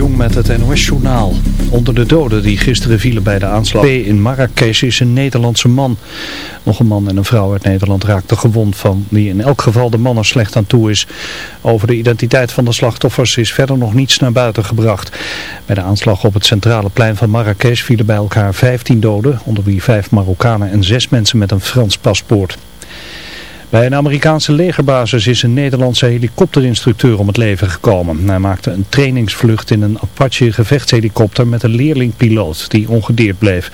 Jong met het NOS-journaal. Onder de doden die gisteren vielen bij de aanslag in Marrakesh is een Nederlandse man. Nog een man en een vrouw uit Nederland raakten gewond van wie in elk geval de man er slecht aan toe is. Over de identiteit van de slachtoffers is verder nog niets naar buiten gebracht. Bij de aanslag op het centrale plein van Marrakesh vielen bij elkaar 15 doden, onder wie vijf Marokkanen en zes mensen met een Frans paspoort. Bij een Amerikaanse legerbasis is een Nederlandse helikopterinstructeur om het leven gekomen. Hij maakte een trainingsvlucht in een Apache gevechtshelikopter met een leerlingpiloot die ongedeerd bleef.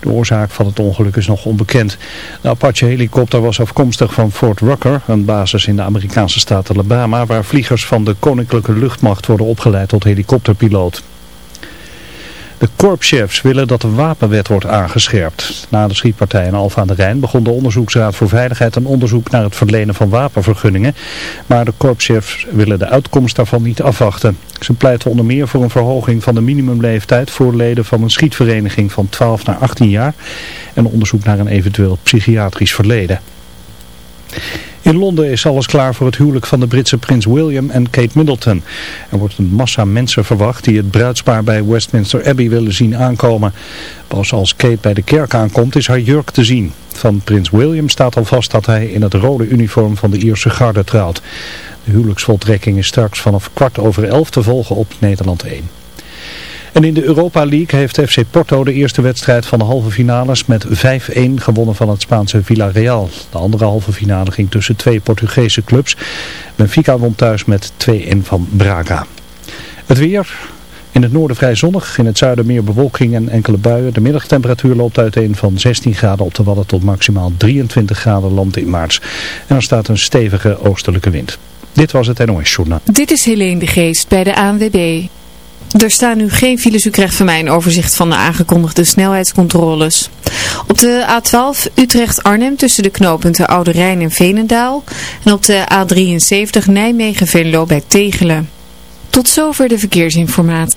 De oorzaak van het ongeluk is nog onbekend. De Apache helikopter was afkomstig van Fort Rucker, een basis in de Amerikaanse staat Alabama waar vliegers van de Koninklijke Luchtmacht worden opgeleid tot helikopterpiloot. De korpschefs willen dat de wapenwet wordt aangescherpt. Na de schietpartij in Alfa aan de Rijn begon de Onderzoeksraad voor Veiligheid een onderzoek naar het verlenen van wapenvergunningen. Maar de korpschefs willen de uitkomst daarvan niet afwachten. Ze pleiten onder meer voor een verhoging van de minimumleeftijd voor leden van een schietvereniging van 12 naar 18 jaar. En onderzoek naar een eventueel psychiatrisch verleden. In Londen is alles klaar voor het huwelijk van de Britse prins William en Kate Middleton. Er wordt een massa mensen verwacht die het bruidspaar bij Westminster Abbey willen zien aankomen. Pas als Kate bij de kerk aankomt is haar jurk te zien. Van prins William staat al vast dat hij in het rode uniform van de Ierse garde trouwt. De huwelijksvoltrekking is straks vanaf kwart over elf te volgen op Nederland 1. En in de Europa League heeft FC Porto de eerste wedstrijd van de halve finales met 5-1 gewonnen van het Spaanse Villarreal. De andere halve finale ging tussen twee Portugese clubs. Benfica won thuis met 2-1 van Braga. Het weer, in het noorden vrij zonnig, in het zuiden meer bewolking en enkele buien. De middagtemperatuur loopt uiteen van 16 graden op de Wadden tot maximaal 23 graden land in maart. En er staat een stevige oostelijke wind. Dit was het NOS Journaal. Dit is Helene de Geest bij de ANWB. Er staan nu geen files. U krijgt van mij een overzicht van de aangekondigde snelheidscontroles. Op de A12 Utrecht-Arnhem tussen de knooppunten Oude Rijn en Veenendaal. En op de A73 Nijmegen-Venlo bij Tegelen. Tot zover de verkeersinformatie.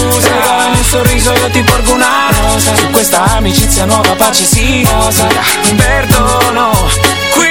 regalami un sorriso io ti porgo una rosa. Su questa amicizia nuova pace sì rosa Perdono Qui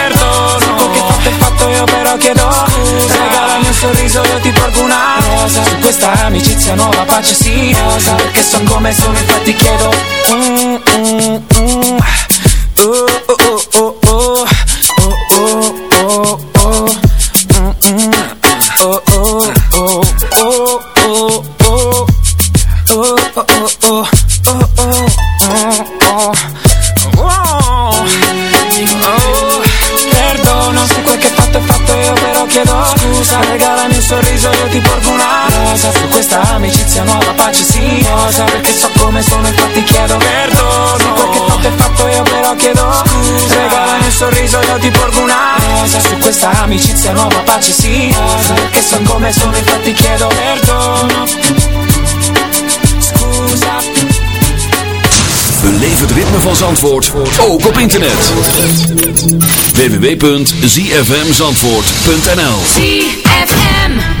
perdono. Se quel che fatto è fatto io però chiedo Scusa regalami un sorriso io ti porgo una rosa. Su questa amicizia nuova pace sì. Rosa Perché so come sono infatti chiedo. Mm, mm, mm. Infatti chiedo perdono. Se quel che fatto è fatto io però chiedo scusa regalami un sorriso io ti porgo una rosa. Su questa amicizia nuova pace sì. Rosa. Perché so come sono infatti chiedo perdono. Scusa. Beleef het ritme van Zandvoort ook op internet. www.zfmzandvoort.nl ZFM.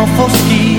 non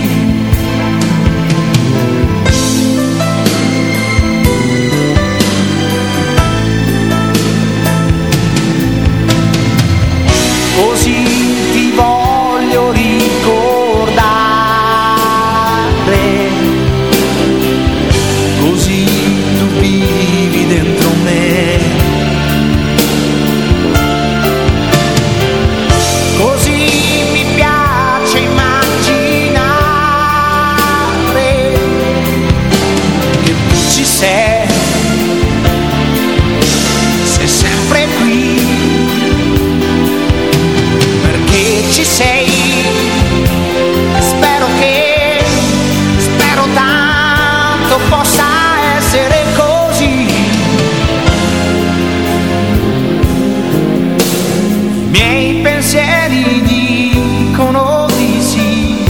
tanto possa essere così. Miei pensieri dicono di sì.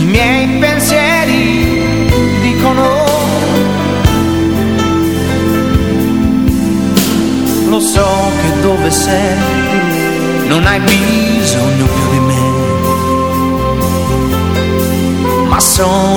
I miei pensieri dicono Lo so che dove sei non hai bisogno più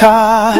Car.